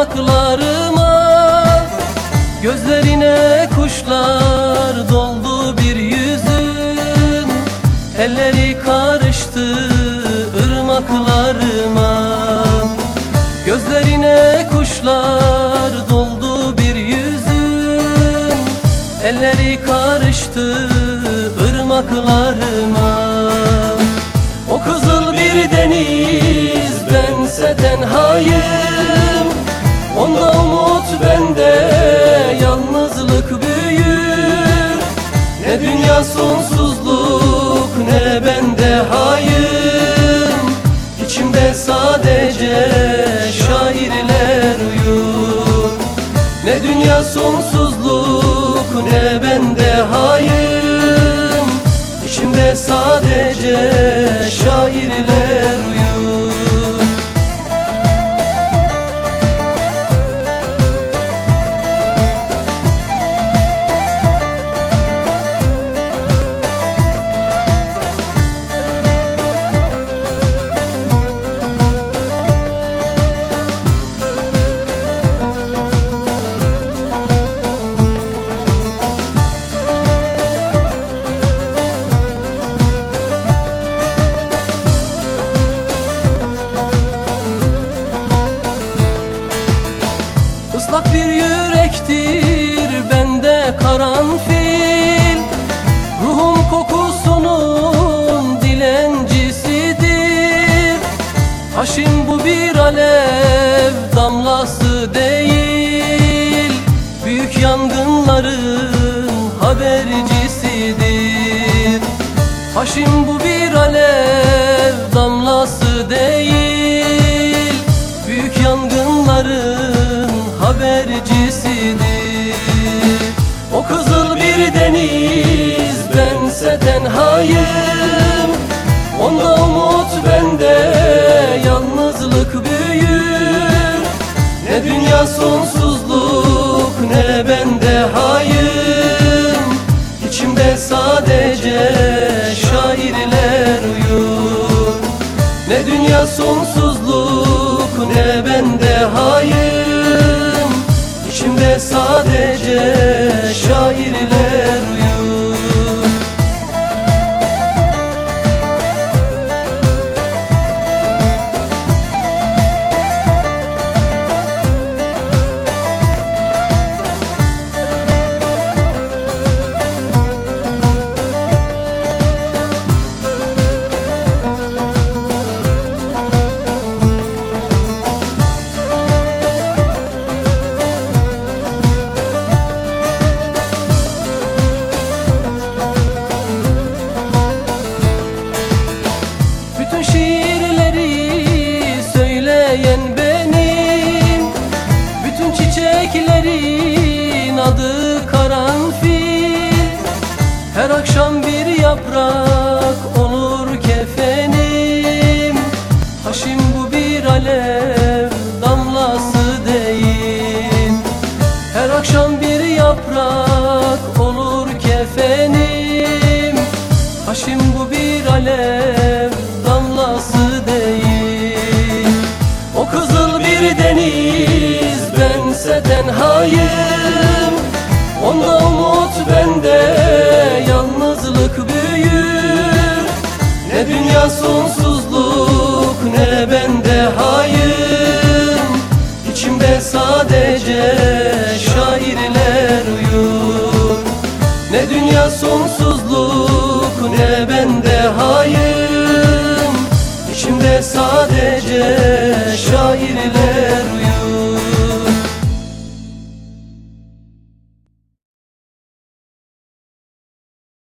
yanaklarıma Gözlerine kuşlar doldu bir yüzün. Elleri karıştı ırmaklarıma Gözlerine kuşlar doldu bir yüzün. Elleri karıştı ırmaklarıma sadece şairler uyur Islak bir yürektir bende karanfil. Ruhum kokusunun dilencisidir. Haşim bu bir alev damlası değil. Büyük yangınların habercisidir. Haşim bu bir alev damlası değil. Büyük yangınların habercisidir O kızıl bir deniz bense tenhayım. Onda umut bende yalnızlık büyür. Ne dünya sonsuzluk ne bende hayım İçimde sadece şairler uyur. Ne dünya sonsuzluk sadece Her akşam bir yaprak olur kefenim. Haşim bu bir alev damlası değil. Her akşam bir yaprak olur kefenim. Haşim bu bir alev damlası değil. O kızıl bir deniz bense tenhayım Onda umut bende yalnızlık büyür. Ne dünya sonsuzluk ne bende hayım İçimde sadece şairler uyur. Ne dünya sonsuzluk